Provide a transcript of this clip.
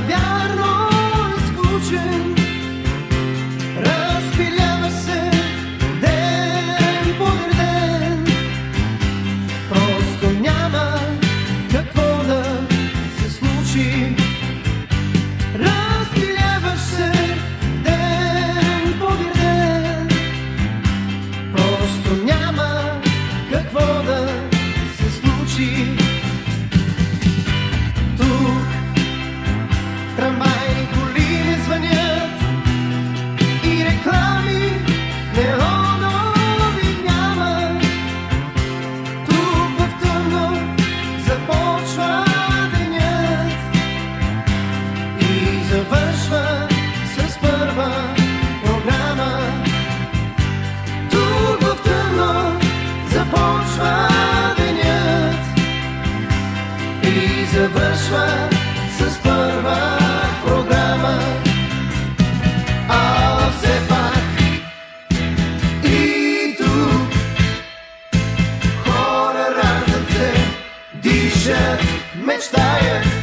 навярно изключен. Разпилява се ден по ден. Няма какво да се случи. Завършва с първа програма. А все пак и тук хора раждат се, дишат, мечтаят